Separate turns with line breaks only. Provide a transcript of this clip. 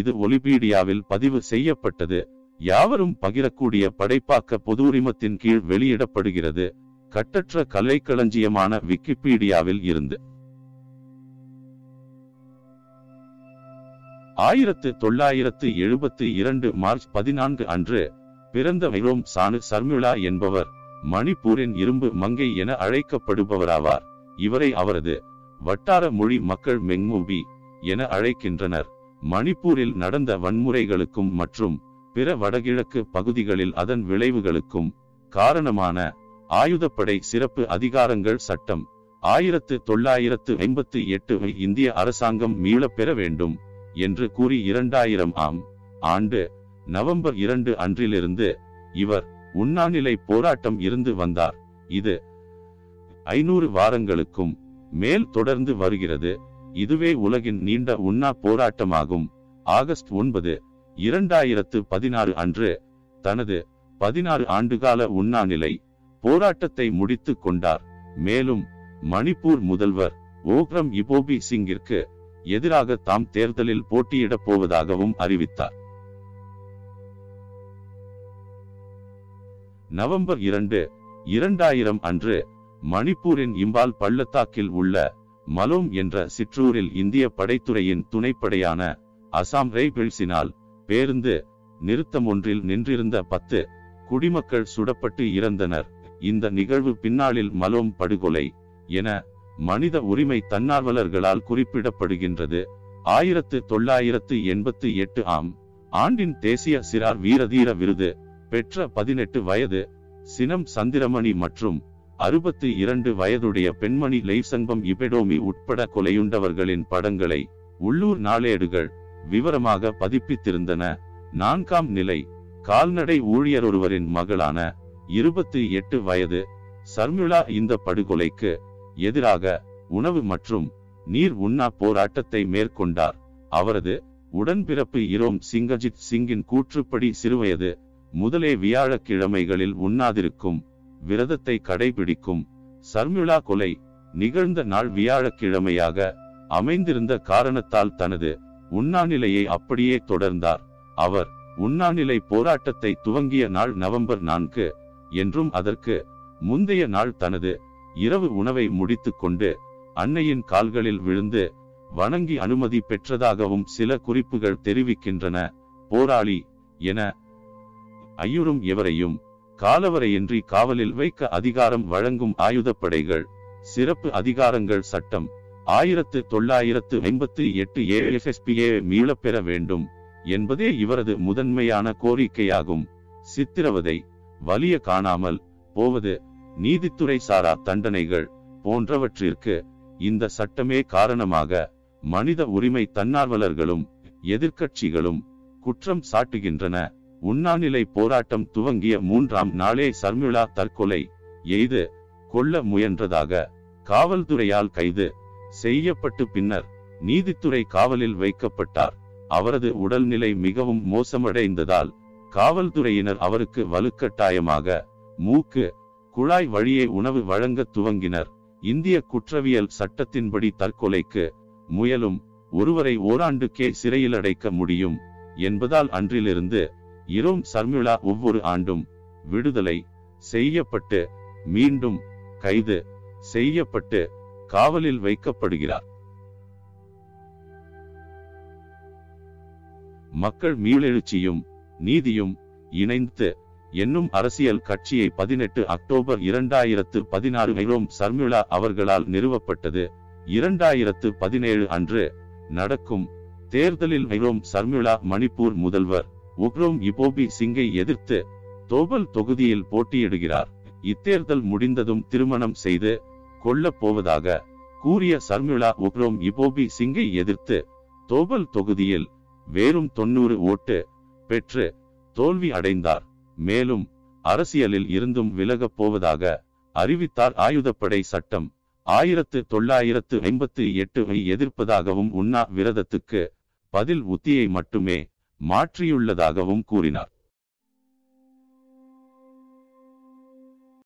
இது ஒலிபீடியாவில் பதிவு செய்யப்பட்டது. யாவரும் பகிரக்கூடிய படைப்பாக்க பொது உரிமத்தின் கீழ் வெளியிடப்படுகிறது. கட்டற்ற கலைக்களஞ்சியமான விக்கிபீடியாவில் இருந்து. ஆயிரத்து தொள்ளாயிரத்து எழுபத்து இரண்டு மார்ச் பதினான்கு அன்று பிறந்த வைரோம் சானு சர்மிளா என்பவர் மணிப்பூரின் இரும்பு மங்கை என அழைக்கப்படுபவராவார். இவரை அவரது வட்டார மொழி மக்கள் மெங்மூபி என அழைக்கின்றனர். மணிப்பூரில் நடந்த வன்முறைகளுக்கும் மற்றும் பிற வடகிழக்கு பகுதிகளில் அதன் விளைவுகளுக்கும் காரணமான ஆயுதப்படை சிறப்பு அதிகாரங்கள் சட்டம் ஆயிரத்து தொள்ளாயிரத்து ஐம்பத்து எட்டு இந்திய அரசாங்கம் மீளப் பெற வேண்டும் என்று கூறி இரண்டாயிரம் ஆம் ஆண்டு நவம்பர் இரண்டு அன்றிலிருந்து இவர் உண்ணாநிலை போராட்டம் இருந்து வந்தார். இது ஐநூறு வாரங்களுக்கும் மேல் தொடர்ந்து வருகிறது. இதுவே உலகின் நீண்ட உண்ணா போராட்டமாகும். ஆகஸ்ட் ஒன்பது இரண்டாயிரத்து பதினாறு அன்று தனது பதினாறு ஆண்டுகால உண்ணாநிலை போராட்டத்தை முடித்து கொண்டார். மேலும் மணிப்பூர் முதல்வர் ஓக்ரம் இபோபி சிங்கிற்கு எதிராக தாம் தேர்தலில் போட்டியிடப் போவதாகவும் அறிவித்தார். நவம்பர் இரண்டு இரண்டாயிரம் அன்று மணிப்பூரின் இம்பால் பள்ளத்தாக்கில் உள்ள மலோம் என்ற சிற்றூரில் இந்திய படைத்துறையின் துணைப்படையான அசாம் ரைபிள்ஸினால் பேருந்து நிறுத்தம் ஒன்றில் நின்றிருந்த பத்து குடிமக்கள் சுடப்பட்டு இறந்தனர். இந்த நிகழ்வு பின்னாளில் மலோம் படுகொலை என மனித உரிமை தன்னார்வலர்களால் குறிப்பிடப்படுகின்றது. ஆயிரத்து தொள்ளாயிரத்து எண்பத்து எட்டு ஆம் ஆண்டின் தேசிய சிறார் வீரதீர விருது பெற்ற பதினெட்டு வயது சினம் சந்திரமணி மற்றும் அறுபத்தி இரண்டு வயதுடைய பெண்மணி லைசங்கம் இபெடோமி உட்பட கொலையுண்டவர்களின் படங்களை உள்ளூர் நாளேடுகள் விவரமாக பதிப்பித்திருந்தன. நான்காம் நிலை கால்நடை ஊழியரொருவரின் மகளான இருபத்தி எட்டு வயது சர்மிளா இந்த படுகொலைக்கு எதிராக உணவு மற்றும் நீர் உண்ணா போராட்டத்தை மேற்கொண்டார். அவரது உடன்பிறப்பு இரோம் சிங்கஜித் சிங்கின் கூற்றுப்படி சிறுவயது முதலே வியாழக்கிழமைகளில் உண்ணாதிருக்கும். விரதத்தை கடைபிடிக்கும் சர்மிளா கொலை நிகழ்ந்த நாள் வியாழக்கிழமையாக அமைந்திருந்த காரணத்தால் தனது உண்ணாநிலையை அப்படியே தொடர்ந்தார். அவர் உண்ணாநிலை போராட்டத்தை துவங்கிய நாள் நவம்பர் நான்கு என்றும் அதற்கு முந்தைய நாள் தனது இரவு உணவை முடித்துக் கொண்டு அன்னையின் கால்களில் விழுந்து வணங்கி அனுமதி பெற்றதாகவும் சில குறிப்புகள் தெரிவிக்கின்றன. போராளி என ஐயுறும் எவரையும் காலவரையின்றி காவலில் வைக்க அதிகாரம் வழங்கும் ஆயுதப்படைகள். சிறப்பு அதிகாரங்கள் சட்டம். ஆயிரத்து தொள்ளாயிரத்து ஐம்பத்தி எட்டு ஏஎஸ்எஸ்பிஏ மீளப்பெற வேண்டும் என்பதே இவரது முதன்மையான கோரிக்கையாகும். சித்திரவதை. வலிய காணாமல் போவது நீதித்துறை சாரா தண்டனைகள் போன்றவற்றிற்கு இந்த சட்டமே காரணமாக மனித உரிமை தன்னார்வலர்களும் எதிர்க்கட்சிகளும் குற்றம் சாட்டுகின்றன. உண்ணாநிலை போராட்டம் துவங்கிய மூன்றாம் நாளே சர்மிளா தற்கொலை எய்து கொள்ள முயன்றதாக காவல்துறையால் கைது செய்யப்பட்டு பின்னர் நீதித்துறை காவலில் வைக்கப்பட்டார். அவரது உடல்நிலை மிகவும் மோசமடைந்ததால் காவல்துறையினர் அவருக்கு வலுக்கட்டாயமாக மூக்கு குழாய் வழியே உணவு வழங்க துவங்கினர். இந்திய குற்றவியல் சட்டத்தின்படி தற்கொலைக்கு முயலும் ஒருவரை ஓராண்டுக்கே சிறையில் அடைக்க முடியும் என்பதால் அன்றிலிருந்து இரோம் சர்மிளா ஒவ்வொரு ஆண்டும் விடுதலை செய்யப்பட்டு மீண்டும் கைது செய்யப்பட்டு காவலில் வைக்கப்படுகிறார். மக்கள் மீளெழுச்சியும் நீதியும் இணைந்து என்னும் அரசியல் கட்சியை பதினெட்டு அக்டோபர் இரண்டாயிரத்து பதினாறு மைரோம் சர்மிளா அவர்களால் நிறுவப்பட்டது. இரண்டாயிரத்து பதினேழு அன்று நடக்கும் தேர்தலில் மைரோம் சர்மிளா மணிப்பூர் முதல்வர் உக்ரோம் இபோபி சிங்கை எதிர்த்து தோபல் தொகுதியில் போட்டியிடுகிறார். இத்தேர்தல் முடிந்ததும் திருமணம் செய்து கொள்ளப் போவதாக கூறிய சர்மிளா உக்ரோம் இபோபி சிங்கை எதிர்த்து தோபல் தொகுதியில் வேறும் தொன்னூறு ஓட்டு பெற்று தோல்வி அடைந்தார். மேலும் அரசியலில் இருந்தும் விலகப் போவதாக அறிவித்தார் ஆயுதப்படை சட்டம். ஆயிரத்து தொள்ளாயிரத்து ஐம்பத்து எட்டு எதிர்ப்பதாகவும் உண்ணா விரதத்துக்கு பதில் உத்தியை மட்டுமே மாற்றியுள்ளதாகவும் கூறினார்.